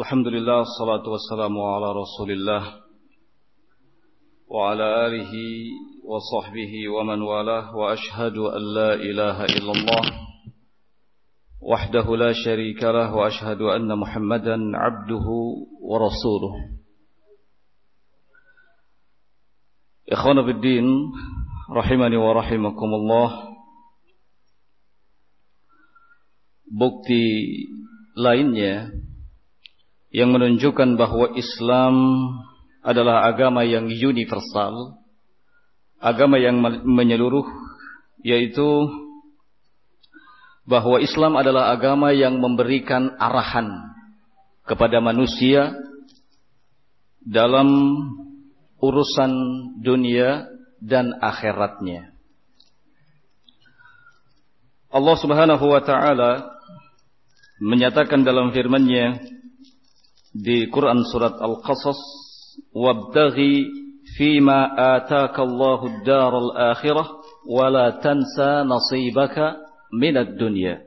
الحمد لله والصلاة والسلام على رسول الله وعلى آله وصحبه ومن والاه وأشهد أن لا إله إلا الله وحده لا شريك له وأشهد أن محمدا عبده ورسوله. إخوانا بالدين رحمني ورحمكم الله bukti lainnya yang menunjukkan bahwa Islam adalah agama yang universal, agama yang menyeluruh, yaitu bahwa Islam adalah agama yang memberikan arahan kepada manusia dalam urusan dunia dan akhiratnya. Allah Subhanahu wa taala menyatakan dalam firman-Nya di Quran surat Al-Qasas wabtaghi fima ataka Allahu ad-daral akhirah wa la tansa nasibaka minad dunya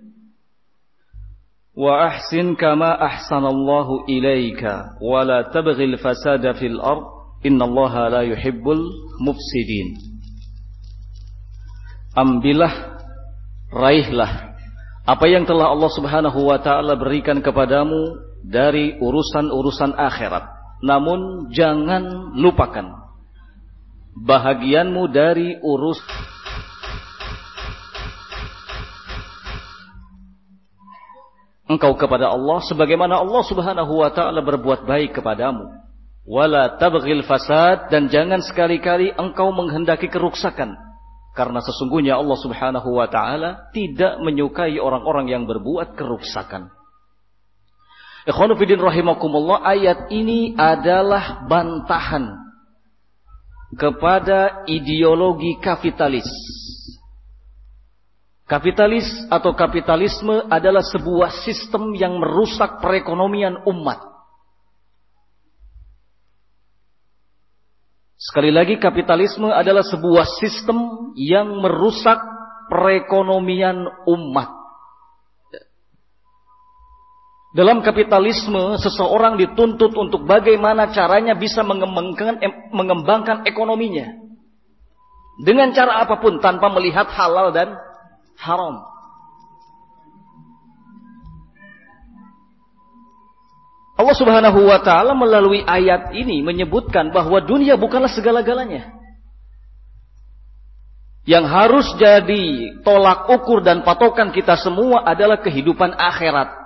wa ahsin kama ahsana Allahu ilaika wa la tabghi al-fasada fil ard innallaha la yuhibbul mufsidin ambillah raihlah apa yang telah Allah Subhanahu wa taala berikan kepadamu dari urusan-urusan akhirat. Namun jangan lupakan bahagianmu dari urus engkau kepada Allah sebagaimana Allah Subhanahu wa taala berbuat baik kepadamu. Wala tabghil fasad dan jangan sekali-kali engkau menghendaki keruksakan karena sesungguhnya Allah Subhanahu wa taala tidak menyukai orang-orang yang berbuat keruksakan. Ikhwanufidin rahimakumullah ayat ini adalah bantahan kepada ideologi kapitalis. Kapitalis atau kapitalisme adalah sebuah sistem yang merusak perekonomian umat. Sekali lagi kapitalisme adalah sebuah sistem yang merusak perekonomian umat. Dalam kapitalisme, seseorang dituntut untuk bagaimana caranya bisa mengembangkan, mengembangkan ekonominya. Dengan cara apa pun, tanpa melihat halal dan haram. Allah subhanahu wa ta'ala melalui ayat ini menyebutkan bahwa dunia bukanlah segala-galanya. Yang harus jadi tolak ukur dan patokan kita semua adalah kehidupan akhirat.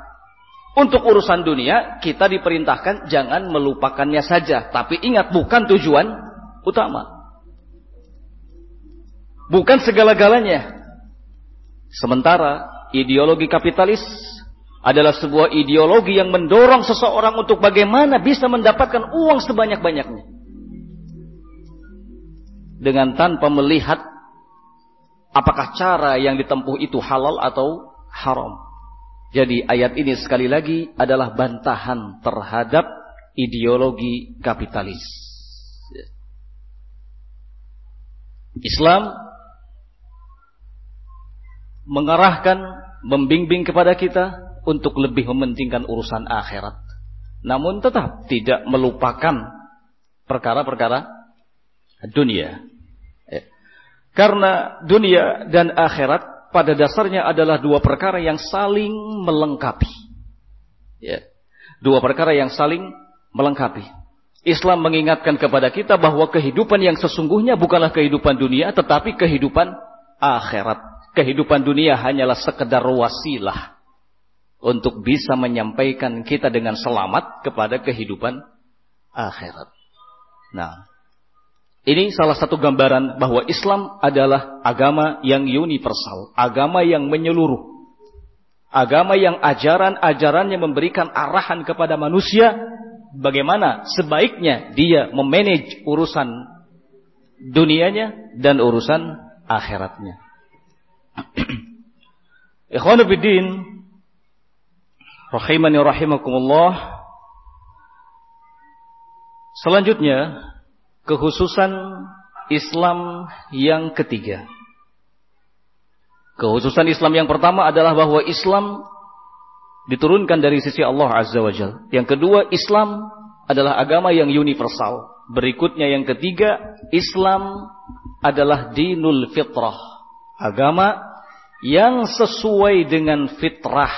Untuk urusan dunia, kita diperintahkan jangan melupakannya saja. Tapi ingat, bukan tujuan utama. Bukan segala-galanya. Sementara, ideologi kapitalis adalah sebuah ideologi yang mendorong seseorang untuk bagaimana bisa mendapatkan uang sebanyak-banyaknya. Dengan tanpa melihat apakah cara yang ditempuh itu halal atau haram. Jadi ayat ini sekali lagi adalah bantahan terhadap ideologi kapitalis. Islam mengarahkan, membimbing kepada kita untuk lebih mementingkan urusan akhirat. Namun tetap tidak melupakan perkara-perkara dunia. Ya. Karena dunia dan akhirat pada dasarnya adalah dua perkara yang saling melengkapi. Ya. Dua perkara yang saling melengkapi. Islam mengingatkan kepada kita bahwa kehidupan yang sesungguhnya bukanlah kehidupan dunia, tetapi kehidupan akhirat. Kehidupan dunia hanyalah sekedar wasilah untuk bisa menyampaikan kita dengan selamat kepada kehidupan akhirat. Nah, ini salah satu gambaran bahwa Islam adalah agama yang universal, agama yang menyeluruh. Agama yang ajaran-ajarannya memberikan arahan kepada manusia bagaimana sebaiknya dia memanage urusan dunianya dan urusan akhiratnya. Ikhwanu bidin rahimani rahimakumullah. Selanjutnya Kekhususan Islam yang ketiga. Kekhususan Islam yang pertama adalah bahwa Islam diturunkan dari sisi Allah Azza wa Jal. Yang kedua, Islam adalah agama yang universal. Berikutnya yang ketiga, Islam adalah dinul fitrah. Agama yang sesuai dengan fitrah,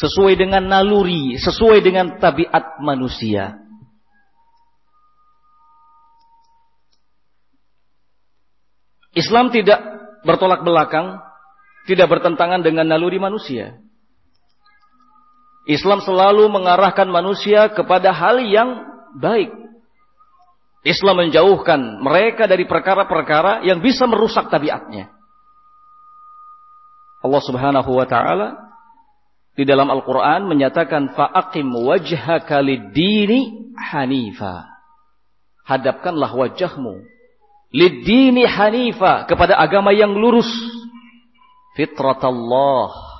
sesuai dengan naluri, sesuai dengan tabiat manusia. Islam tidak bertolak belakang, tidak bertentangan dengan naluri manusia. Islam selalu mengarahkan manusia kepada hal yang baik. Islam menjauhkan mereka dari perkara-perkara yang bisa merusak tabiatnya. Allah Subhanahu wa taala di dalam Al-Qur'an menyatakan fa'aqim wajhaka lid-dini hanifa. Hadapkanlah wajahmu lid-dini hanifa kepada agama yang lurus. Fitratallah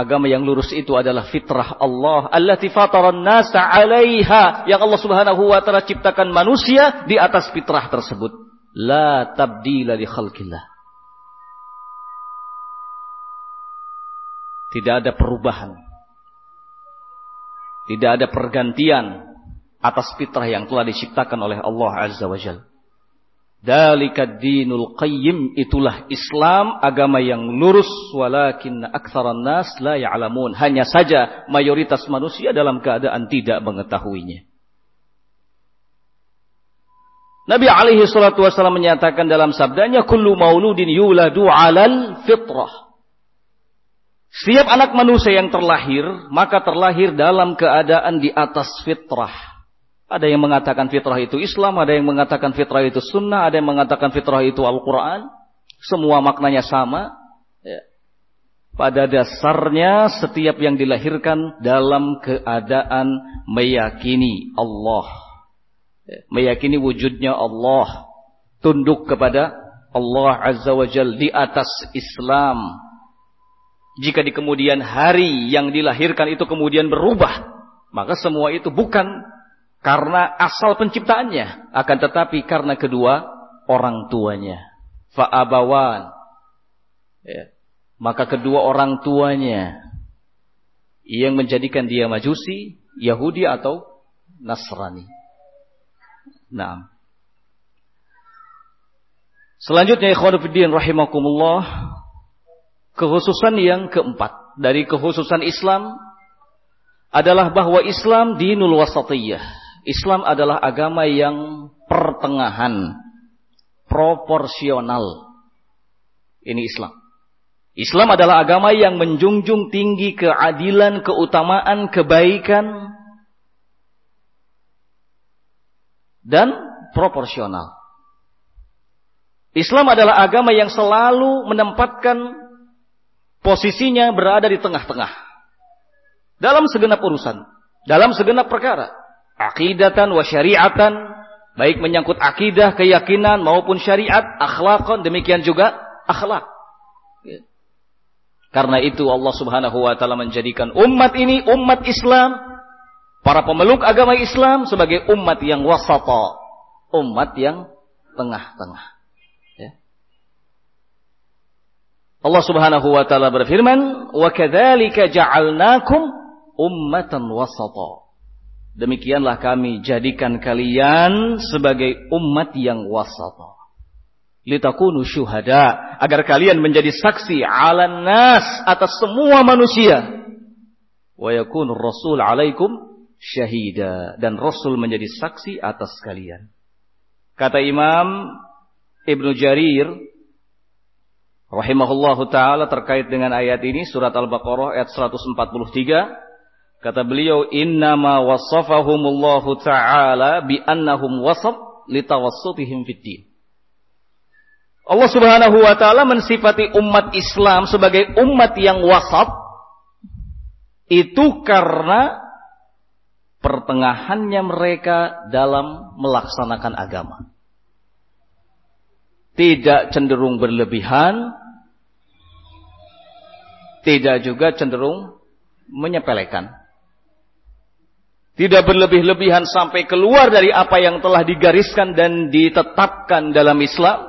Agama yang lurus itu adalah fitrah Allah. Allati fataran nasa alaiha. Yang Allah subhanahu wa ta'ala ciptakan manusia di atas fitrah tersebut. La tabdila li khalqillah. Tidak ada perubahan. Tidak ada pergantian atas fitrah yang telah diciptakan oleh Allah Azza wa Jalla. Dalika dinul qayyim itulah Islam agama yang lurus walakin aktsaran nas la ya'lamun. Hanya saja mayoritas manusia dalam keadaan tidak mengetahuinya. Nabi alaihi salatu wasallam menyatakan dalam sabdanya kullu mauludin yuladu 'alal fitrah. Setiap anak manusia yang terlahir maka terlahir dalam keadaan di atas fitrah ada yang mengatakan fitrah itu Islam, ada yang mengatakan fitrah itu sunnah, ada yang mengatakan fitrah itu Al-Quran. Semua maknanya sama. Ya. Pada dasarnya setiap yang dilahirkan dalam keadaan meyakini Allah. Ya. Meyakini wujudnya Allah. Tunduk kepada Allah Azza wa Jal di atas Islam. Jika di kemudian hari yang dilahirkan itu kemudian berubah. Maka semua itu bukan karena asal penciptaannya, akan tetapi karena kedua orang tuanya. Fa'abawan. Ya. Maka kedua orang tuanya yang menjadikan dia majusi, Yahudi atau Nasrani. Nah. Selanjutnya ikhwanuddin rahimakumullah kekhususan yang keempat dari kekhususan Islam adalah bahwa Islam dinul wasatiyah Islam adalah agama yang pertengahan, proporsional. Ini Islam. Islam adalah agama yang menjunjung tinggi keadilan, keutamaan, kebaikan, dan proporsional. Islam adalah agama yang selalu menempatkan posisinya berada di tengah-tengah. Dalam segenap urusan. Dalam segenap perkara akidatan wa syariatan, baik menyangkut akidah, keyakinan maupun syariat, akhlakon, demikian juga akhlak. Karena itu Allah Subhanahu wa taala menjadikan umat ini umat Islam, para pemeluk agama Islam sebagai umat yang wasata, umat yang tengah-tengah. Ya. Allah Subhanahu wa taala berfirman, "Wa kadzalika ja'alnakum ummatan wasata." Demikianlah kami jadikan kalian sebagai umat yang wasata. Litakunu syuhada. Agar kalian menjadi saksi ala nas atas semua manusia. Wa yakunu rasul alaikum syahida. Dan rasul menjadi saksi atas kalian. Kata Imam Ibnu Jarir rahimahullahu taala terkait dengan ayat ini surat Al-Baqarah ayat 143 Kata beliau, "Innama wasafahumullahu ta'ala bi annahum wasaf litawassutihim fid din." Allah Subhanahu wa taala mensifati umat Islam sebagai umat yang wasat itu karena pertengahannya mereka dalam melaksanakan agama. Tidak cenderung berlebihan, tidak juga cenderung menyepelekan. Tidak berlebih-lebihan sampai keluar dari apa yang telah digariskan dan ditetapkan dalam Islam.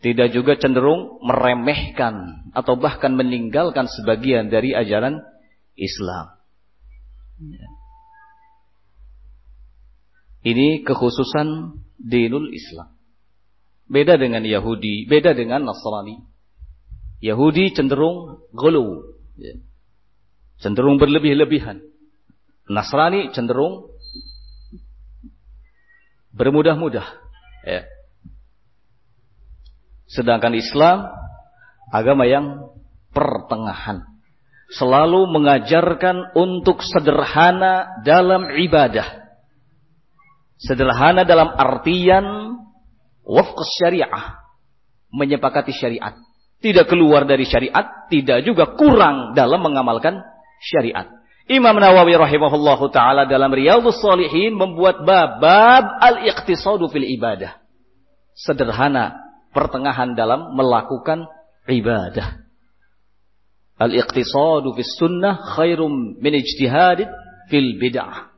Tidak juga cenderung meremehkan atau bahkan meninggalkan sebagian dari ajaran Islam. Ini kekhususan dinul Islam. Beda dengan Yahudi, beda dengan Nasrani. Yahudi cenderung gulu, ya. cenderung berlebih-lebihan. Nasrani cenderung bermudah-mudah. Ya. Sedangkan Islam agama yang pertengahan. Selalu mengajarkan untuk sederhana dalam ibadah. Sederhana dalam artian wafqus syariah. Menyepakati syariat. Tidak keluar dari syariat, tidak juga kurang dalam mengamalkan syariat. Imam Nawawi rahimahullahu taala dalam Riyadhus Shalihin membuat bab bab al-iqtisadu fil ibadah. Sederhana, pertengahan dalam melakukan ibadah. Al-iqtisadu fis sunnah khairum min ijtihadin fil bid'ah.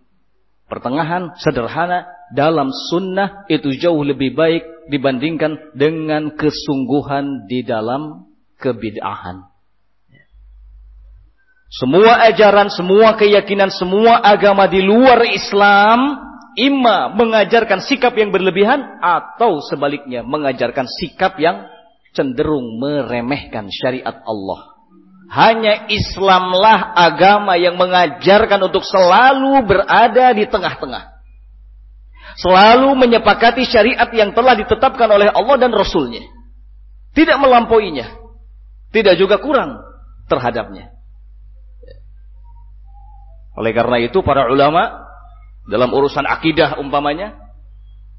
Pertengahan sederhana dalam sunnah itu jauh lebih baik dibandingkan dengan kesungguhan di dalam kebid'ahan. Semua ajaran, semua keyakinan, semua agama di luar Islam imma mengajarkan sikap yang berlebihan atau sebaliknya mengajarkan sikap yang cenderung meremehkan syariat Allah. Hanya Islamlah agama yang mengajarkan untuk selalu berada di tengah-tengah. Selalu menyepakati syariat yang telah ditetapkan oleh Allah dan Rasulnya. Tidak melampauinya. Tidak juga kurang terhadapnya. Oleh karena itu para ulama dalam urusan akidah umpamanya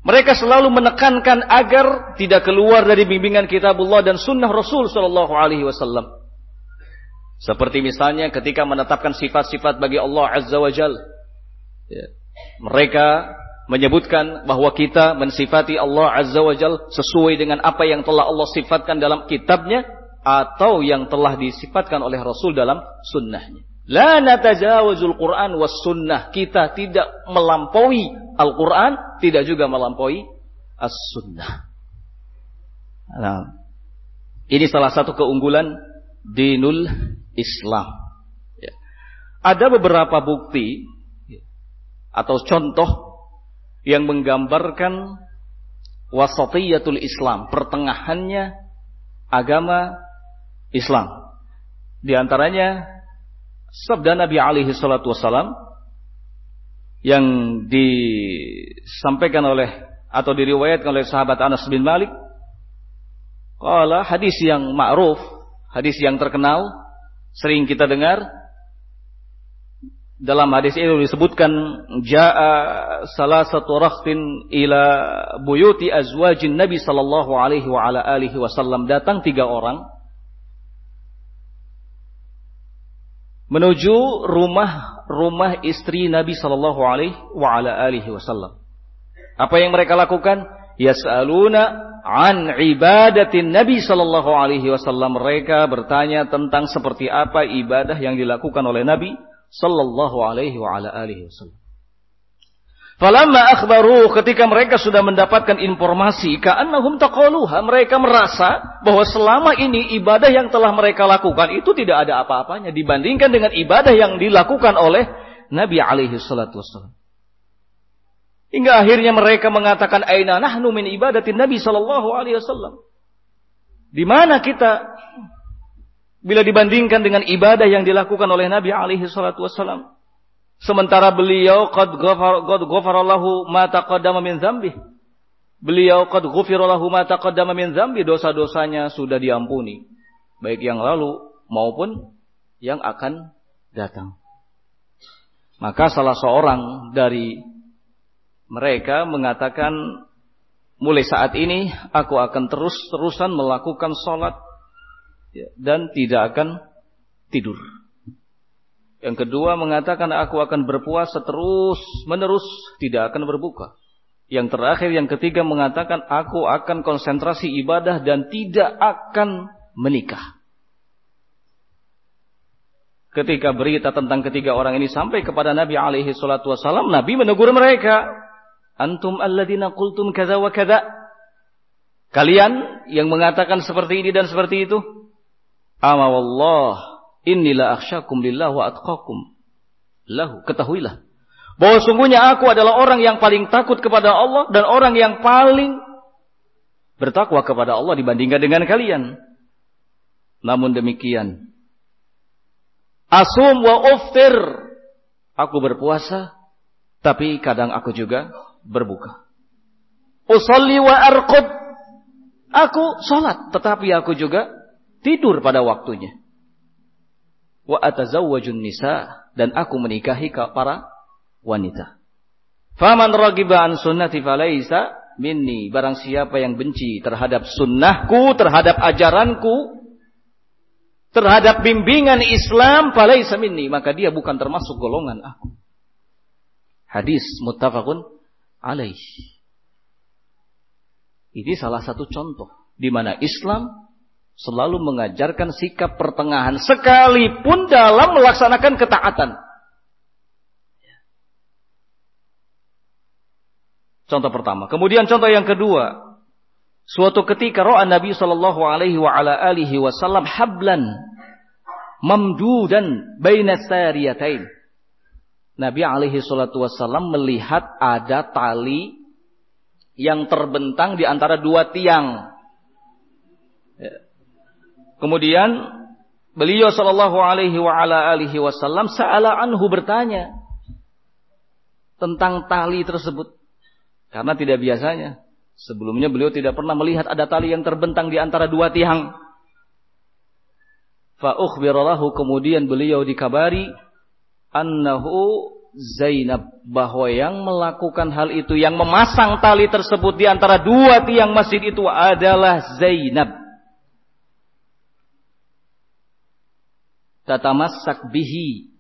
mereka selalu menekankan agar tidak keluar dari bimbingan kitabullah dan sunnah Rasul sallallahu alaihi wasallam. Seperti misalnya ketika menetapkan sifat-sifat bagi Allah Azza wa Jal. Ya. Mereka menyebutkan bahwa kita mensifati Allah Azza wa Jal sesuai dengan apa yang telah Allah sifatkan dalam kitabnya atau yang telah disifatkan oleh Rasul dalam sunnahnya. La natajawazul Quran was sunnah. Kita tidak melampaui Al-Quran, tidak juga melampaui as-sunnah. Nah, ini salah satu keunggulan dinul Islam. Ya. Ada beberapa bukti atau contoh yang menggambarkan wasatiyatul Islam, pertengahannya agama Islam. Di antaranya sabda Nabi alaihi salatu wasalam yang disampaikan oleh atau diriwayatkan oleh sahabat Anas bin Malik. Qala hadis yang ma'ruf, hadis yang terkenal sering kita dengar dalam hadis ini disebutkan jaa salah satu rakhtin ila buyuti azwajin Nabi sallallahu alaihi wa ala alihi wasallam datang tiga orang menuju rumah rumah istri Nabi sallallahu alaihi wasallam. Apa yang mereka lakukan? Yas'aluna an ibadatin Nabi sallallahu alaihi wasallam mereka bertanya tentang seperti apa ibadah yang dilakukan oleh Nabi sallallahu alaihi wasallam. Falamma akhbaru ketika mereka sudah mendapatkan informasi ka'annahum taqaluha mereka merasa bahwa selama ini ibadah yang telah mereka lakukan itu tidak ada apa-apanya dibandingkan dengan ibadah yang dilakukan oleh Nabi alaihi salatu wasallam. Hingga akhirnya mereka mengatakan aina nahnu min ibadatin Nabi sallallahu alaihi wasallam. Di mana kita bila dibandingkan dengan ibadah yang dilakukan oleh Nabi alaihi salatu wasallam? Sementara beliau qad ghafar qad ghafarallahu ma taqaddama min dzambi. Beliau qad ghufirallahu ma taqaddama min dzambi, dosa-dosanya sudah diampuni, baik yang lalu maupun yang akan datang. Maka salah seorang dari mereka mengatakan mulai saat ini aku akan terus-terusan melakukan sholat dan tidak akan tidur. Yang kedua mengatakan aku akan berpuasa terus menerus tidak akan berbuka. Yang terakhir yang ketiga mengatakan aku akan konsentrasi ibadah dan tidak akan menikah. Ketika berita tentang ketiga orang ini sampai kepada Nabi alaihi salatu wasallam, Nabi menegur mereka. Antum alladzina qultum kadza wa kadza. Kalian yang mengatakan seperti ini dan seperti itu? Ama wallah, inilah akhsyakum lillah wa atqakum lahu. Ketahuilah bahwa sungguhnya aku adalah orang yang paling takut kepada Allah dan orang yang paling bertakwa kepada Allah dibandingkan dengan kalian. Namun demikian, asum wa uftir. Aku berpuasa, tapi kadang aku juga berbuka. Usalli wa arqud. Aku sholat, tetapi aku juga tidur pada waktunya. Wa atazawwajun nisa dan aku menikahi para wanita. Faman ragiba an sunnati falaisa minni. Barang siapa yang benci terhadap sunnahku, terhadap ajaranku, terhadap bimbingan Islam, falaisa minni. Maka dia bukan termasuk golongan aku. Hadis muttafaqun alaih. Ini salah satu contoh di mana Islam selalu mengajarkan sikap pertengahan sekalipun dalam melaksanakan ketaatan. Contoh pertama. Kemudian contoh yang kedua. Suatu ketika ro'a Nabi sallallahu alaihi wa ala alihi wasallam hablan mamdudan baina sariyatain. Nabi alaihi salatu wasallam melihat ada tali yang terbentang di antara dua tiang. Kemudian beliau sallallahu alaihi wa ala alihi wasallam sa'ala anhu bertanya tentang tali tersebut. Karena tidak biasanya. Sebelumnya beliau tidak pernah melihat ada tali yang terbentang di antara dua tiang. Fa kemudian beliau dikabari annahu Zainab bahwa yang melakukan hal itu yang memasang tali tersebut di antara dua tiang masjid itu adalah Zainab. Tatamassak bihi.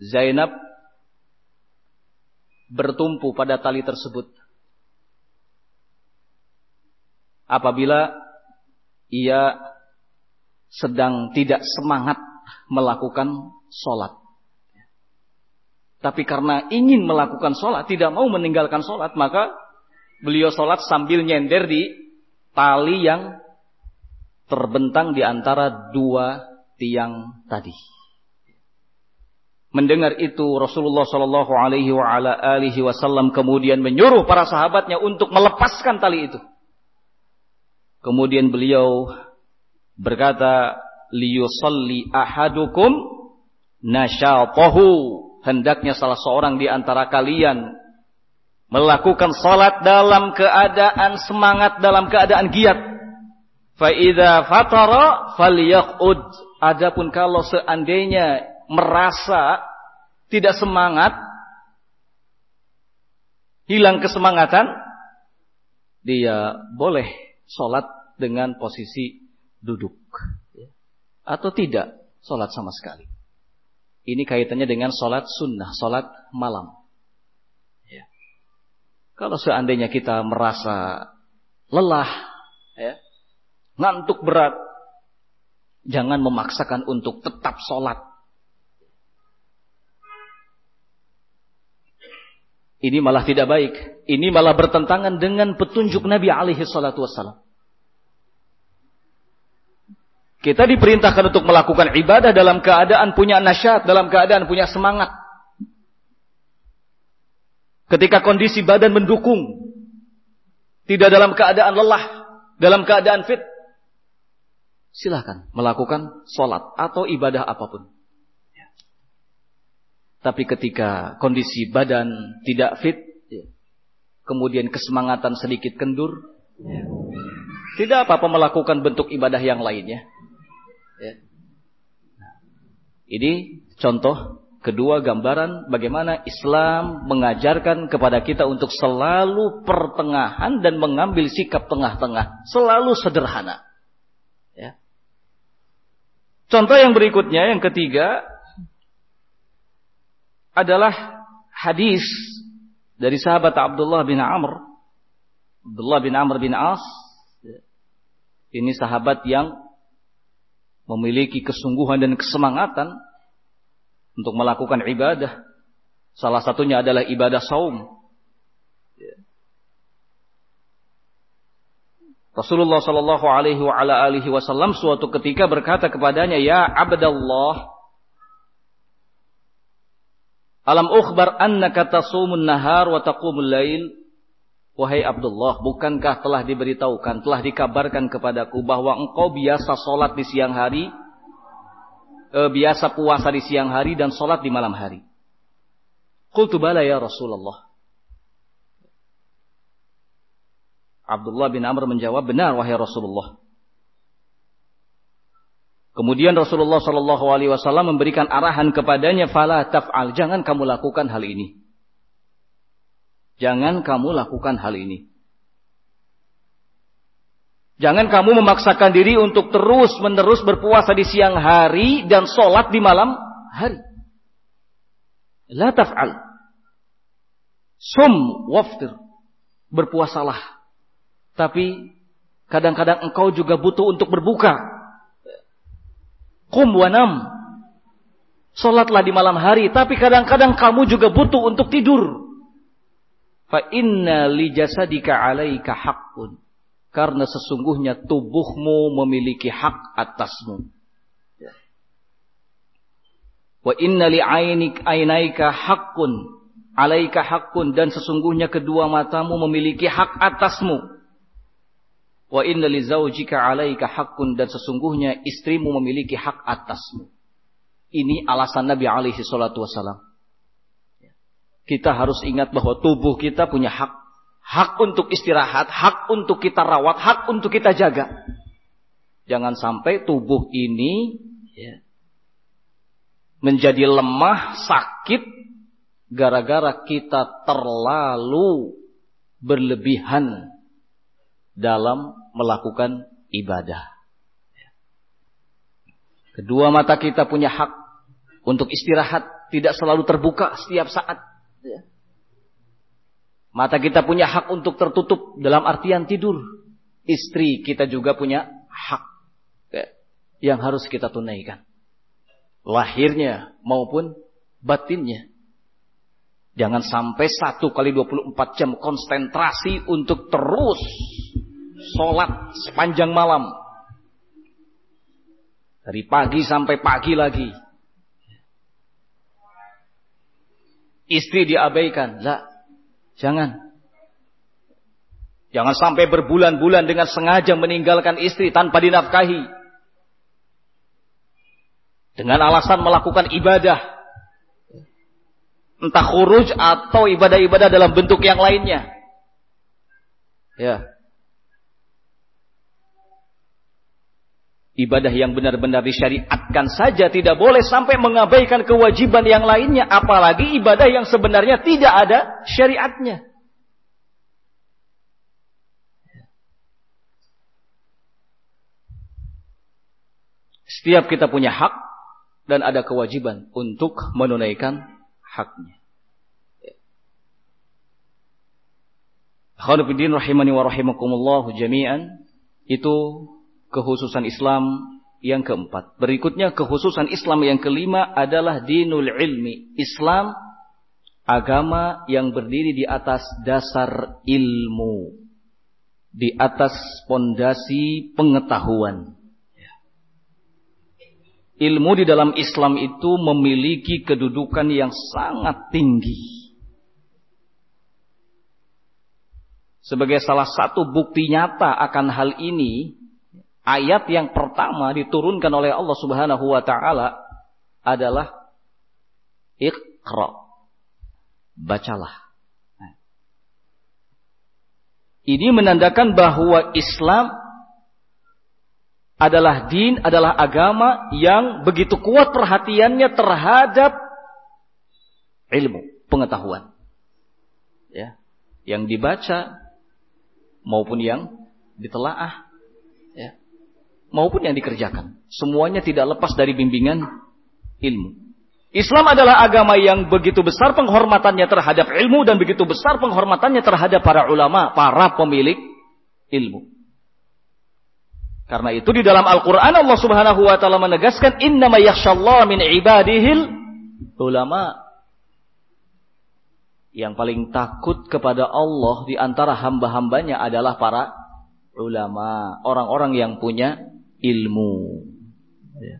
Zainab bertumpu pada tali tersebut. Apabila ia sedang tidak semangat melakukan sholat. Tapi karena ingin melakukan sholat, tidak mau meninggalkan sholat, maka beliau sholat sambil nyender di tali yang terbentang di antara dua tiang tadi. Mendengar itu Rasulullah Shallallahu Alaihi Wasallam kemudian menyuruh para sahabatnya untuk melepaskan tali itu. Kemudian beliau berkata, liyusalli ahadukum nasyatahu hendaknya salah seorang di antara kalian melakukan salat dalam keadaan semangat, dalam keadaan giat. Faida fatara falyaqud. Adapun kalau seandainya merasa tidak semangat, hilang kesemangatan, dia boleh sholat dengan posisi duduk. Atau tidak sholat sama sekali. Ini kaitannya dengan sholat sunnah, sholat malam. Ya. Kalau seandainya kita merasa lelah, ya, ngantuk berat, jangan memaksakan untuk tetap sholat. Ini malah tidak baik. Ini malah bertentangan dengan petunjuk Nabi alaihi salatu wassalam. Kita diperintahkan untuk melakukan ibadah dalam keadaan punya nasyat, dalam keadaan punya semangat. Ketika kondisi badan mendukung, tidak dalam keadaan lelah, dalam keadaan fit, silahkan melakukan sholat atau ibadah apa pun. Tapi ketika kondisi badan tidak fit, kemudian kesemangatan sedikit kendur, tidak apa-apa melakukan bentuk ibadah yang lainnya. Ya. Ini contoh kedua gambaran bagaimana Islam mengajarkan kepada kita untuk selalu pertengahan dan mengambil sikap tengah-tengah, selalu sederhana. Contoh yang berikutnya, yang ketiga adalah hadis dari sahabat Abdullah bin Amr. Abdullah bin Amr bin As. Ini sahabat yang memiliki kesungguhan dan kesemangatan untuk melakukan ibadah. Salah satunya adalah ibadah saum. Rasulullah Shallallahu Alaihi Wasallam suatu ketika berkata kepadanya, Ya Abdullah, alam ukhbar annaka tasumun nahar wa taqumul lail. Wahai Abdullah, bukankah telah diberitahukan, telah dikabarkan kepadaku bahwa engkau biasa sholat di siang hari, e, biasa puasa di siang hari dan sholat di malam hari. Qultu bala ya Rasulullah. Abdullah bin Amr menjawab, benar wahai Rasulullah. Kemudian Rasulullah Shallallahu Alaihi Wasallam memberikan arahan kepadanya, fala taf'al, jangan kamu lakukan hal ini. Jangan kamu lakukan hal ini. Jangan kamu memaksakan diri untuk terus menerus berpuasa di siang hari dan sholat di malam hari. La taf'al. Sum waftir. Berpuasalah tapi kadang-kadang engkau juga butuh untuk berbuka. Kum wanam. Salatlah di malam hari, tapi kadang-kadang kamu juga butuh untuk tidur. Fa inna li jasadika 'alaika haqqun. Karena sesungguhnya tubuhmu memiliki hak atasmu. Wa inna li ainik ainaika haqqun. Alaika haqqun dan sesungguhnya kedua matamu memiliki hak atasmu. Wa inna li zaujika 'alaika haqqun dan sesungguhnya istrimu memiliki hak atasmu. Ini alasan Nabi alaihi salatu wasalam. Kita harus ingat bahwa tubuh kita punya hak. Hak untuk istirahat, hak untuk kita rawat, hak untuk kita jaga. Jangan sampai tubuh ini ya, menjadi lemah, sakit, gara-gara kita terlalu berlebihan dalam melakukan ibadah. Kedua mata kita punya hak untuk istirahat, tidak selalu terbuka setiap saat. Mata kita punya hak untuk tertutup dalam artian tidur. Istri kita juga punya hak yang harus kita tunaikan. Lahirnya maupun batinnya. Jangan sampai satu kali 24 jam konsentrasi untuk terus sholat sepanjang malam. Dari pagi sampai pagi lagi. Istri diabaikan. Lah, jangan. Jangan sampai berbulan-bulan dengan sengaja meninggalkan istri tanpa dinafkahi. Dengan alasan melakukan ibadah. Entah khuruj atau ibadah-ibadah dalam bentuk yang lainnya. Ya. Ibadah yang benar-benar disyariatkan saja tidak boleh sampai mengabaikan kewajiban yang lainnya apalagi ibadah yang sebenarnya tidak ada syariatnya. Setiap kita punya hak dan ada kewajiban untuk menunaikan haknya. Khawnuddin rahimani wa rahimakumullah jami'an. Itu kekhususan Islam yang keempat. Berikutnya kekhususan Islam yang kelima adalah dinul ilmi. Islam agama yang berdiri di atas dasar ilmu. Di atas pondasi pengetahuan. Ilmu di dalam Islam itu memiliki kedudukan yang sangat tinggi. Sebagai salah satu bukti nyata akan hal ini, ayat yang pertama diturunkan oleh Allah Subhanahu wa taala adalah Iqra. Bacalah. Ini menandakan bahwa Islam adalah din, adalah agama yang begitu kuat perhatiannya terhadap ilmu, pengetahuan. Ya, yang dibaca maupun yang ditelaah maupun yang dikerjakan. Semuanya tidak lepas dari bimbingan ilmu. Islam adalah agama yang begitu besar penghormatannya terhadap ilmu dan begitu besar penghormatannya terhadap para ulama, para pemilik ilmu. Karena itu di dalam Al-Quran Allah subhanahu wa ta'ala menegaskan innama yakhshallah min ibadihil ulama. Yang paling takut kepada Allah di antara hamba-hambanya adalah para ulama, orang-orang yang punya ilmu. Ya.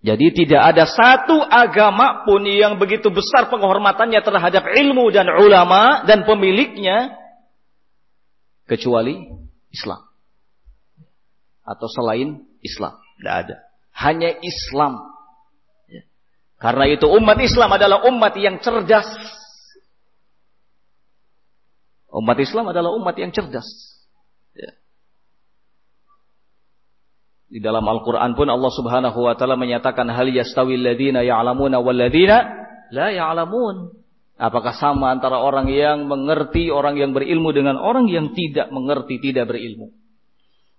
Jadi tidak ada satu agama pun yang begitu besar penghormatannya terhadap ilmu dan ulama dan pemiliknya kecuali Islam. Atau selain Islam. Tidak ada. Hanya Islam. Ya. Karena itu umat Islam adalah umat yang cerdas. Umat Islam adalah umat yang cerdas. Di dalam Al-Quran pun Allah subhanahu wa ta'ala menyatakan hal yastawi alladhina ya'lamuna walladhina la ya'lamun. Apakah sama antara orang yang mengerti, orang yang berilmu dengan orang yang tidak mengerti, tidak berilmu.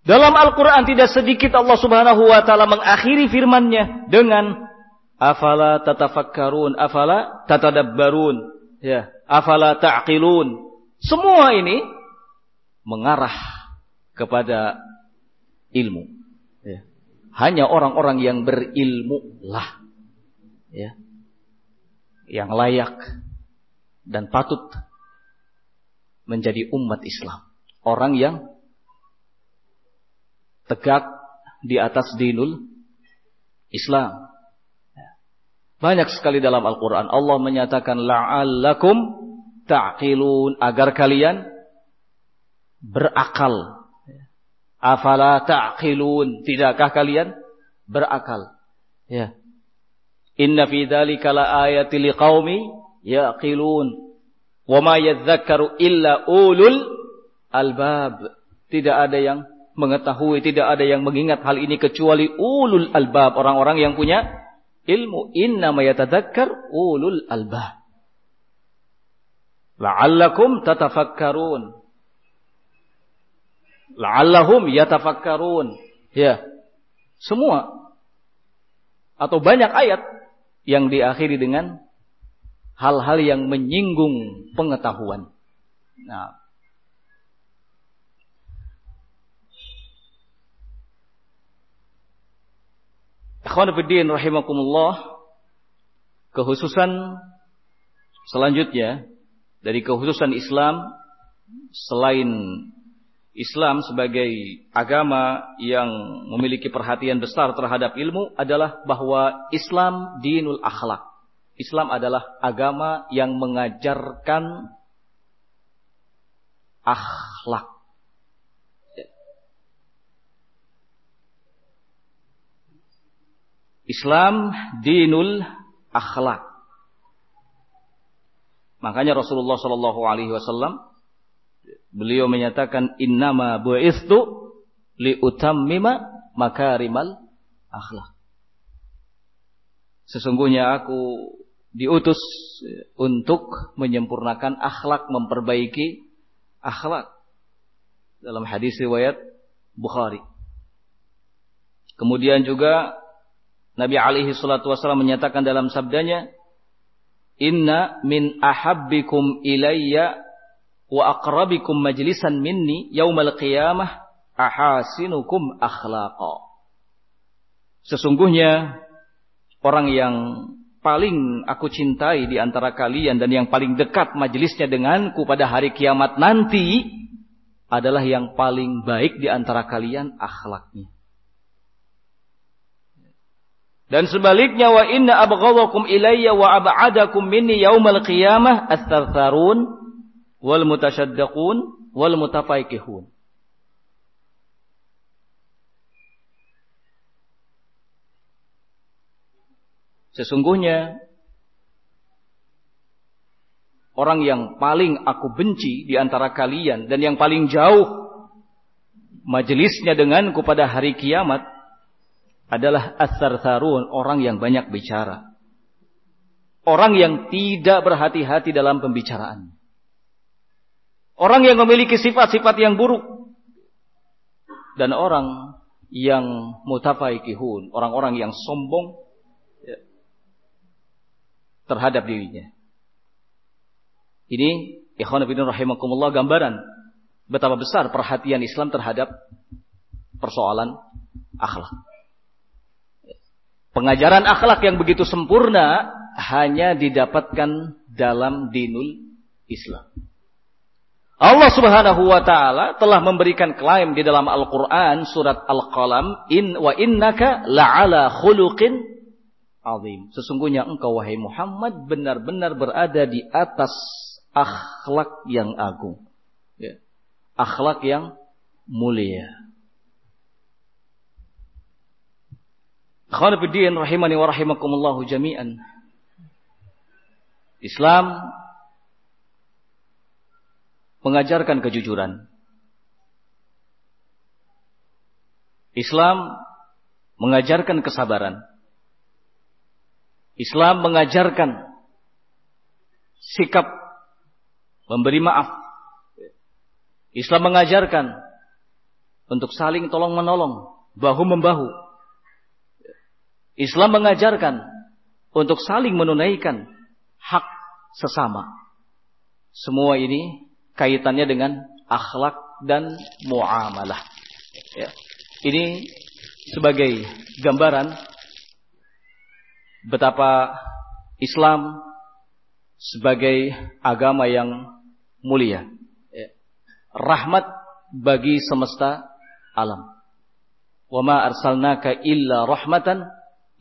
Dalam Al-Quran tidak sedikit Allah subhanahu wa ta'ala mengakhiri firmannya dengan Afala tatafakkarun, afala tatadabbarun, ya, afala ta'qilun. Semua ini mengarah kepada ilmu. Hanya orang-orang yang berilmu lah. Ya. Yang layak dan patut menjadi umat Islam. Orang yang tegak di atas dinul Islam. Banyak sekali dalam Al-Quran Allah menyatakan la'allakum ta'qilun agar kalian berakal Afala ta'qilun? Tidakkah kalian berakal? Ya. Inna fi dzalika laayati liqaumi yaqilun. Wa ma yadhakkaru illa ulul albab. Tidak ada yang mengetahui, tidak ada yang mengingat hal ini kecuali ulul albab, orang-orang yang punya ilmu. Inna ma yatadzakkar ulul albab. La'allakum tatafakkarun. La'allahum yatafakkarun. Ya. Semua. Atau banyak ayat yang diakhiri dengan hal-hal yang menyinggung pengetahuan. Nah. Ikhwanuddin rahimakumullah. Kehususan selanjutnya dari kehususan Islam selain Islam sebagai agama yang memiliki perhatian besar terhadap ilmu adalah bahwa Islam dinul akhlak. Islam adalah agama yang mengajarkan akhlak. Islam dinul akhlak. Makanya Rasulullah Shallallahu Alaihi Wasallam Beliau menyatakan innama bu'istu li utammima makarimal akhlak. Sesungguhnya aku diutus untuk menyempurnakan akhlak, memperbaiki akhlak. Dalam hadis riwayat Bukhari. Kemudian juga Nabi alaihi salatu wasallam menyatakan dalam sabdanya, "Inna min ahabbikum ilayya wa aqrabikum majlisan minni yaumal qiyamah ahasinukum akhlaqa. Sesungguhnya orang yang paling aku cintai di antara kalian dan yang paling dekat majelisnya denganku pada hari kiamat nanti adalah yang paling baik di antara kalian akhlaknya. Dan sebaliknya wa inna abghadakum ilayya wa ab'adakum minni yaumal qiyamah as-sartharun wal mutasyaddaqun wal mutafaikihun. Sesungguhnya orang yang paling aku benci di antara kalian dan yang paling jauh majelisnya denganku pada hari kiamat adalah as-sarsarun, orang yang banyak bicara. Orang yang tidak berhati-hati dalam pembicaraan. Orang yang memiliki sifat-sifat yang buruk. Dan orang yang mutafaikihun. Orang-orang yang sombong ya, terhadap dirinya. Ini ikhwan fillah rahimakumullah gambaran betapa besar perhatian Islam terhadap persoalan akhlak. Pengajaran akhlak yang begitu sempurna hanya didapatkan dalam dinul Islam. Allah Subhanahu wa taala telah memberikan klaim di dalam Al-Qur'an surat Al-Qalam in wa innaka la'ala khuluqin azim. Sesungguhnya engkau wahai Muhammad benar-benar berada di atas akhlak yang agung. Ya. Akhlak yang mulia. Khawanifiddin rahimani wa rahimakumullahu jami'an. Islam mengajarkan kejujuran. Islam mengajarkan kesabaran. Islam mengajarkan sikap memberi maaf. Islam mengajarkan untuk saling tolong menolong, bahu membahu. Islam mengajarkan untuk saling menunaikan hak sesama. Semua ini kaitannya dengan akhlak dan muamalah. Ya. Ini sebagai gambaran betapa Islam sebagai agama yang mulia. Ya. Rahmat bagi semesta alam. Wa ma arsalnaka illa rahmatan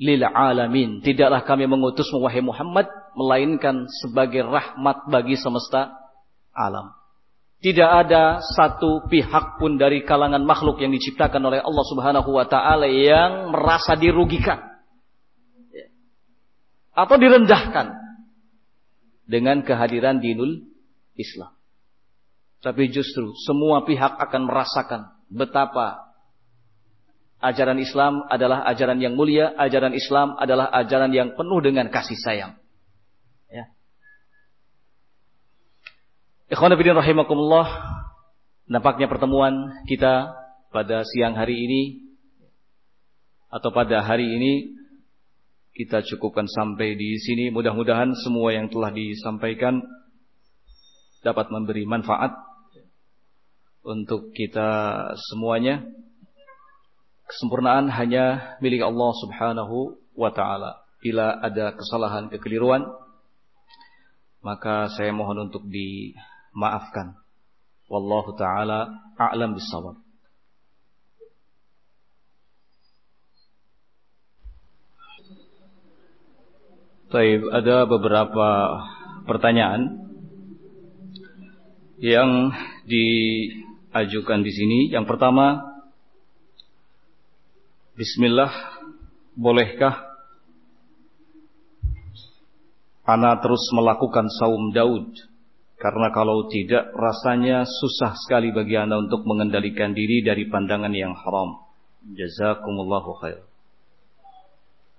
lil alamin. Tidaklah kami mengutus wahai Muhammad melainkan sebagai rahmat bagi semesta alam. Tidak ada satu pihak pun dari kalangan makhluk yang diciptakan oleh Allah Subhanahu wa taala yang merasa dirugikan atau direndahkan dengan kehadiran dinul Islam. Tapi justru semua pihak akan merasakan betapa ajaran Islam adalah ajaran yang mulia, ajaran Islam adalah ajaran yang penuh dengan kasih sayang. Ikhwan Abidin rahimakumullah, nampaknya pertemuan kita pada siang hari ini atau pada hari ini kita cukupkan sampai di sini. Mudah-mudahan semua yang telah disampaikan dapat memberi manfaat untuk kita semuanya. Kesempurnaan hanya milik Allah Subhanahu wa taala. Bila ada kesalahan, kekeliruan, maka saya mohon untuk di maafkan. Wallahu taala a'lam bissawab. Baik, ada beberapa pertanyaan yang diajukan di sini. Yang pertama, Bismillah, bolehkah Ana terus melakukan saum Daud karena kalau tidak rasanya susah sekali bagi anda untuk mengendalikan diri dari pandangan yang haram. Jazakumullahu khair.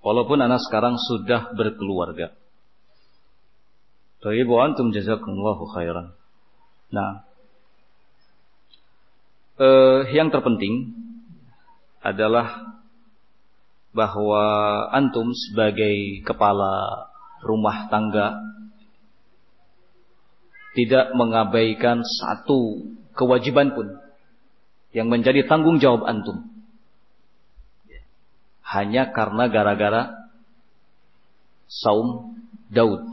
Walaupun anak sekarang sudah berkeluarga. Tapi antum jazakumullahu khairan. Nah, eh, yang terpenting adalah bahwa antum sebagai kepala rumah tangga tidak mengabaikan satu kewajiban pun yang menjadi tanggung jawab antum. Hanya karena gara-gara saum Daud.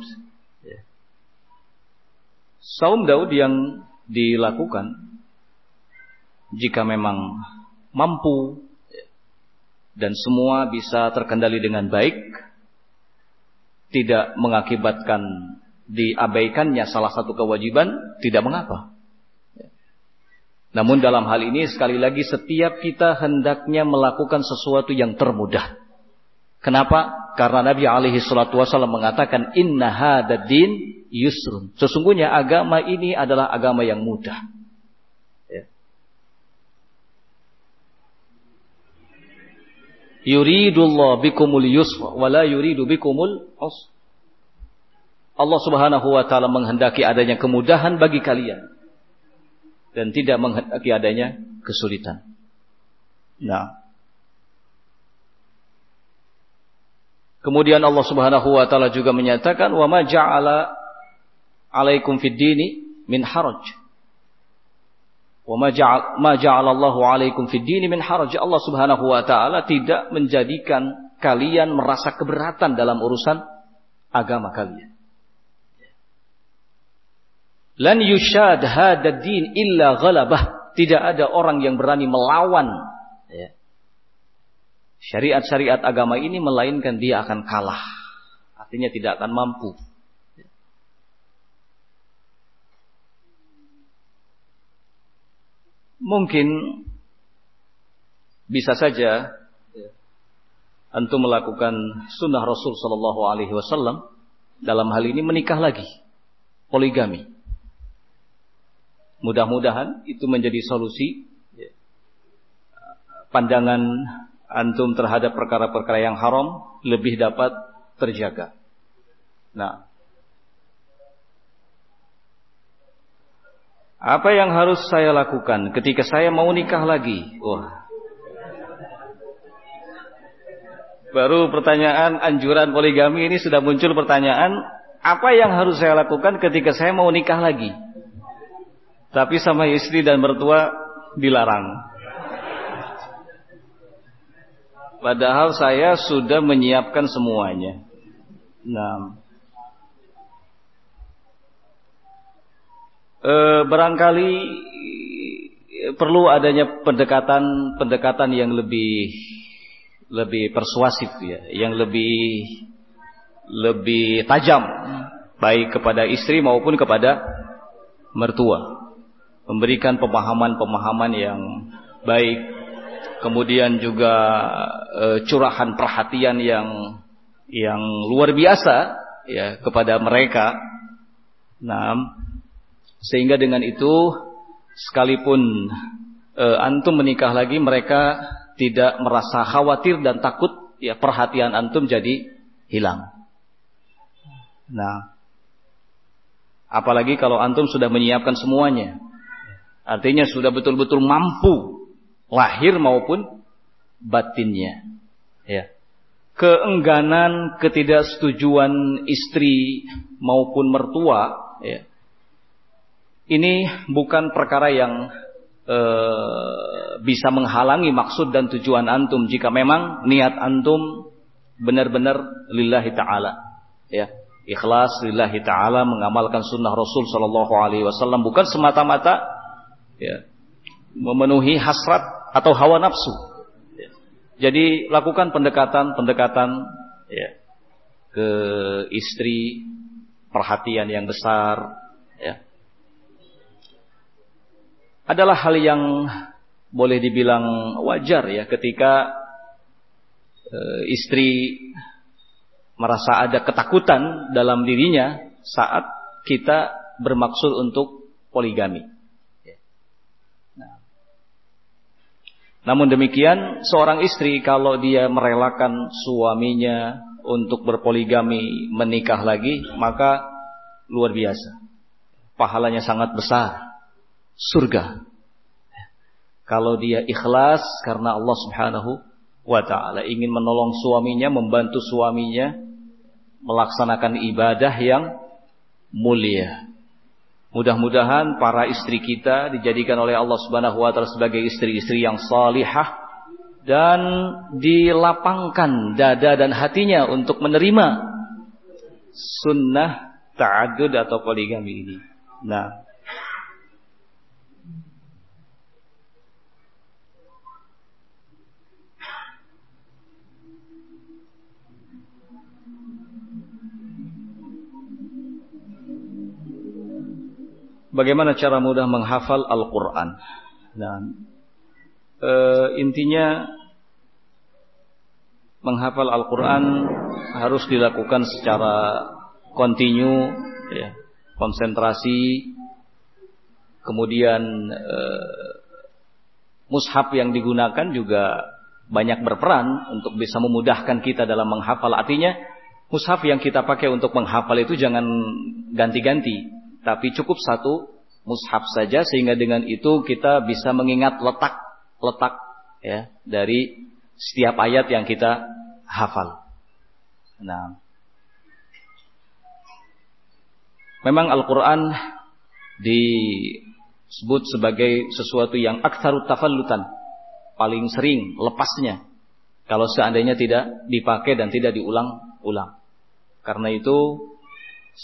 Saum Daud yang dilakukan jika memang mampu dan semua bisa terkendali dengan baik, tidak mengakibatkan diabaikannya salah satu kewajiban tidak mengapa. Namun dalam hal ini sekali lagi setiap kita hendaknya melakukan sesuatu yang termudah. Kenapa? Karena Nabi alaihi salatu wasallam mengatakan inna hadadin yusrun. Sesungguhnya agama ini adalah agama yang mudah. Ya. Yuridullah bikumul yusra wa la yuridu bikumul usra. Allah Subhanahu wa taala menghendaki adanya kemudahan bagi kalian dan tidak menghendaki adanya kesulitan. Nah. Kemudian Allah Subhanahu wa taala juga menyatakan wa ma ja'ala alaikum fid dini min haraj. Wa ma ja'al ma ja'alallahu alaikum fid dini min haraj. Allah Subhanahu wa taala tidak menjadikan kalian merasa keberatan dalam urusan agama kalian. Lan yushad hadad din illa ghalabah. Tidak ada orang yang berani melawan ya. syariat-syariat agama ini melainkan dia akan kalah. Artinya tidak akan mampu. Mungkin bisa saja antum melakukan sunnah Rasul Shallallahu Alaihi Wasallam dalam hal ini menikah lagi, poligami. Mudah-mudahan itu menjadi solusi pandangan antum terhadap perkara-perkara yang haram lebih dapat terjaga. Nah, apa yang harus saya lakukan ketika saya mau nikah lagi? Wah. Baru pertanyaan anjuran poligami ini sudah muncul pertanyaan, apa yang harus saya lakukan ketika saya mau nikah lagi? Tapi sama istri dan mertua dilarang. Padahal saya sudah menyiapkan semuanya. Nah, e, barangkali perlu adanya pendekatan-pendekatan yang lebih lebih persuasif ya, yang lebih lebih tajam baik kepada istri maupun kepada mertua memberikan pemahaman-pemahaman yang baik, kemudian juga e, curahan perhatian yang yang luar biasa ya kepada mereka. Nah, sehingga dengan itu sekalipun e, antum menikah lagi mereka tidak merasa khawatir dan takut ya perhatian antum jadi hilang. Nah, apalagi kalau antum sudah menyiapkan semuanya. Artinya sudah betul-betul mampu lahir maupun batinnya. Ya. Keengganan, ketidaksetujuan istri maupun mertua, ya. Ini bukan perkara yang e, bisa menghalangi maksud dan tujuan antum jika memang niat antum benar-benar lillahi taala. Ya ikhlas lillahi taala mengamalkan sunnah Rasul sallallahu alaihi wasallam bukan semata-mata ya, memenuhi hasrat atau hawa nafsu. Ya. Jadi lakukan pendekatan-pendekatan ya, ke istri, perhatian yang besar, ya. adalah hal yang boleh dibilang wajar ya ketika e, istri merasa ada ketakutan dalam dirinya saat kita bermaksud untuk poligami. Namun demikian, seorang istri kalau dia merelakan suaminya untuk berpoligami menikah lagi, maka luar biasa. Pahalanya sangat besar. Surga. Kalau dia ikhlas karena Allah Subhanahu wa taala ingin menolong suaminya, membantu suaminya melaksanakan ibadah yang mulia. Mudah-mudahan para istri kita dijadikan oleh Allah Subhanahu wa taala sebagai istri-istri yang salihah dan dilapangkan dada dan hatinya untuk menerima sunnah ta'adud atau poligami ini. Nah, bagaimana cara mudah menghafal Al-Quran. Dan e, intinya menghafal Al-Quran harus dilakukan secara kontinu, ya, konsentrasi, kemudian e, mushaf yang digunakan juga banyak berperan untuk bisa memudahkan kita dalam menghafal. Artinya, mushaf yang kita pakai untuk menghafal itu jangan ganti-ganti tapi cukup satu mushaf saja sehingga dengan itu kita bisa mengingat letak-letak ya dari setiap ayat yang kita hafal. Nah, memang Al-Quran disebut sebagai sesuatu yang aksarut tafallutan, paling sering lepasnya kalau seandainya tidak dipakai dan tidak diulang-ulang. Karena itu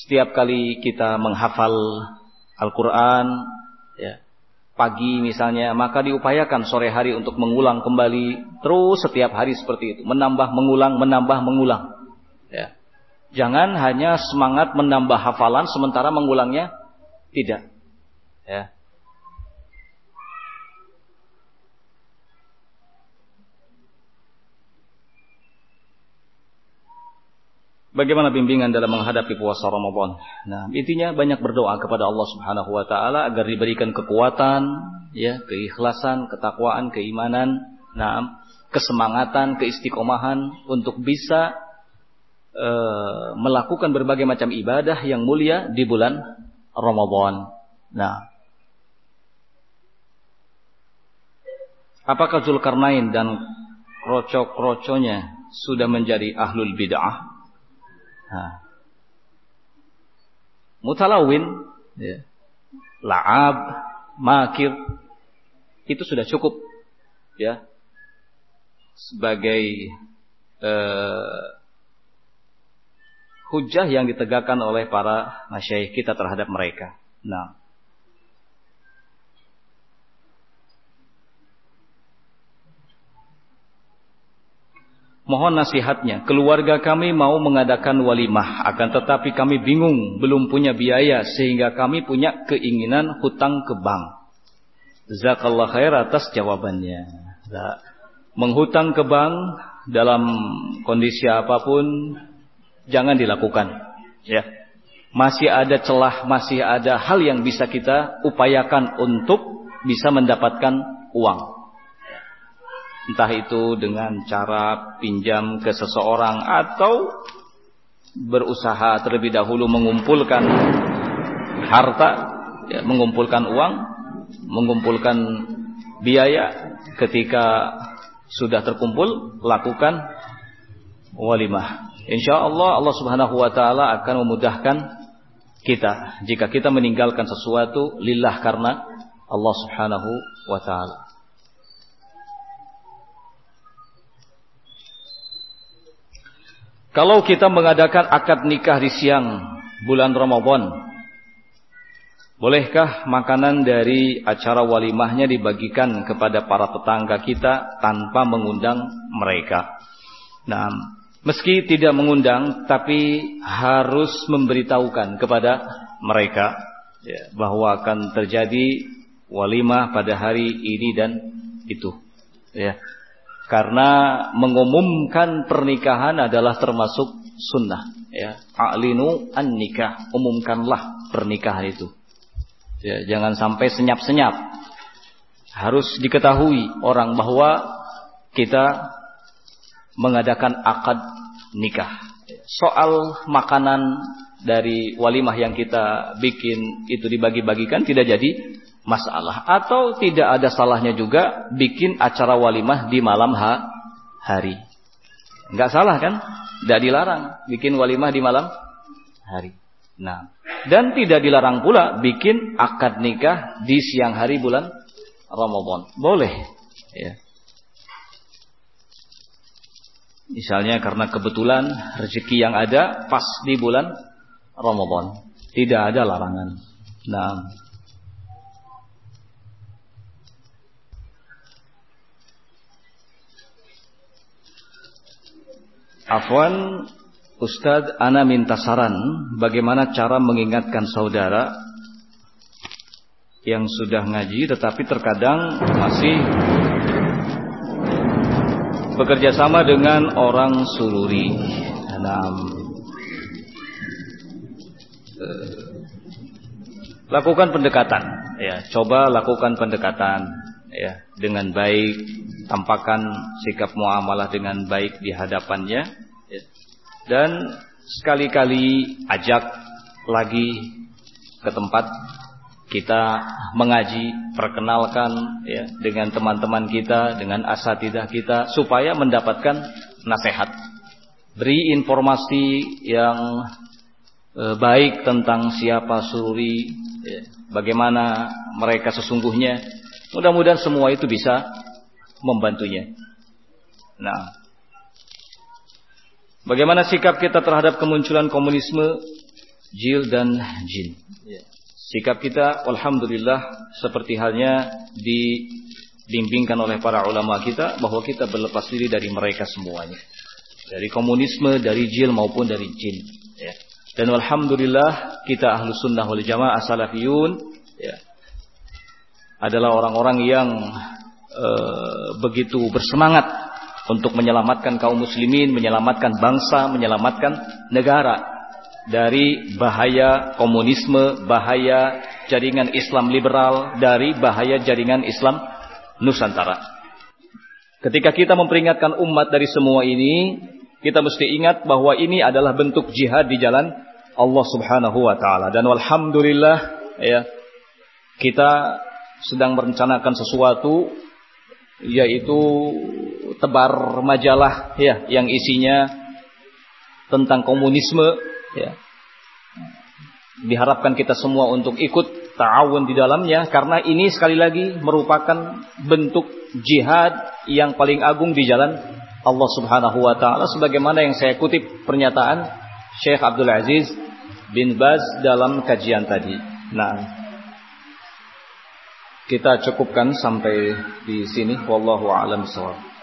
setiap kali kita menghafal Al-Quran, ya, pagi misalnya, maka diupayakan sore hari untuk mengulang kembali terus setiap hari seperti itu, menambah, mengulang, menambah, mengulang. Ya. Jangan hanya semangat menambah hafalan sementara mengulangnya tidak. Ya. Bagaimana bimbingan dalam menghadapi puasa Ramadan? Nah, intinya banyak berdoa kepada Allah Subhanahu wa taala agar diberikan kekuatan, ya, keikhlasan, ketakwaan, keimanan, nah, kesemangatan, keistiqomahan untuk bisa uh, melakukan berbagai macam ibadah yang mulia di bulan Ramadan. Nah, apakah Zulkarnain dan kroco-kroconya sudah menjadi ahlul bid'ah? Mutalawin, ya. La'ab, makir, itu sudah cukup ya sebagai uh, hujah yang ditegakkan oleh para masyaikh kita terhadap mereka. Nah, Mohon nasihatnya, keluarga kami mau mengadakan walimah, akan tetapi kami bingung, belum punya biaya, sehingga kami punya keinginan hutang ke bank. Zakallah khair atas jawabannya. Nah, menghutang ke bank dalam kondisi apa pun, jangan dilakukan. Ya, masih ada celah, masih ada hal yang bisa kita upayakan untuk bisa mendapatkan uang. Entah itu dengan cara pinjam ke seseorang atau berusaha terlebih dahulu mengumpulkan harta, ya, mengumpulkan uang, mengumpulkan biaya ketika sudah terkumpul lakukan walimah. Insya Allah Allah Subhanahu Wa Taala akan memudahkan kita jika kita meninggalkan sesuatu lillah karena Allah Subhanahu Wa Taala. Kalau kita mengadakan akad nikah di siang bulan Ramadan, bolehkah makanan dari acara walimahnya dibagikan kepada para tetangga kita tanpa mengundang mereka? Nah, meski tidak mengundang, tapi harus memberitahukan kepada mereka ya, bahwa akan terjadi walimah pada hari ini dan itu. Ya. Karena mengumumkan pernikahan adalah termasuk sunnah. Ya, a'linu an nikah, umumkanlah pernikahan itu. Ya, jangan sampai senyap-senyap. Harus diketahui orang bahwa kita mengadakan akad nikah. Soal makanan dari walimah yang kita bikin itu dibagi-bagikan tidak jadi masalah atau tidak ada salahnya juga bikin acara walimah di malam ha hari. Enggak salah kan? Tidak dilarang bikin walimah di malam hari. Nah, dan tidak dilarang pula bikin akad nikah di siang hari bulan Ramadan. Boleh, ya. Misalnya karena kebetulan rezeki yang ada pas di bulan Ramadan. Tidak ada larangan. Nah, Afwan Ustadz Ana minta saran bagaimana cara mengingatkan saudara yang sudah ngaji tetapi terkadang masih bekerja sama dengan orang sururi. Nah, lakukan pendekatan, ya, coba lakukan pendekatan, ya, dengan baik, tampakkan sikap muamalah dengan baik di hadapannya ya. dan sekali-kali ajak lagi ke tempat kita mengaji, perkenalkan ya dengan teman-teman kita, dengan asatidah kita supaya mendapatkan nasihat. Beri informasi yang e, baik tentang siapa suri, ya, bagaimana mereka sesungguhnya. Mudah-mudahan semua itu bisa membantunya. Nah, bagaimana sikap kita terhadap kemunculan komunisme, jil dan jin? Ya. Sikap kita alhamdulillah seperti halnya dibimbingkan oleh para ulama kita bahwa kita berlepas diri dari mereka semuanya. Dari komunisme, dari jil maupun dari jin. Ya. Dan alhamdulillah kita ahlu sunnah wal jamaah salafiyun ya, adalah orang-orang yang uh, begitu bersemangat untuk menyelamatkan kaum muslimin, menyelamatkan bangsa, menyelamatkan negara dari bahaya komunisme, bahaya jaringan Islam liberal, dari bahaya jaringan Islam Nusantara. Ketika kita memperingatkan umat dari semua ini, kita mesti ingat bahwa ini adalah bentuk jihad di jalan Allah Subhanahu wa taala dan alhamdulillah ya kita sedang merencanakan sesuatu yaitu tebar majalah ya yang isinya tentang komunisme ya. Diharapkan kita semua untuk ikut ta'awun di dalamnya karena ini sekali lagi merupakan bentuk jihad yang paling agung di jalan Allah Subhanahu wa taala sebagaimana yang saya kutip pernyataan Syekh Abdul Aziz bin Baz dalam kajian tadi. Nah, kita cukupkan sampai di sini wallahu a'lam bishawab.